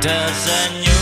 doesn't you